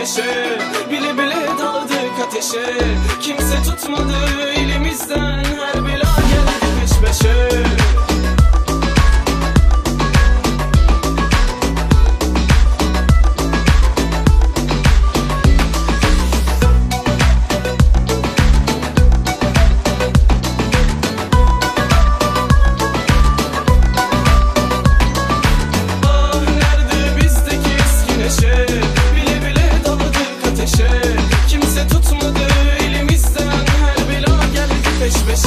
Bile bile daldık ateşe. Kimse tutmadı elimizden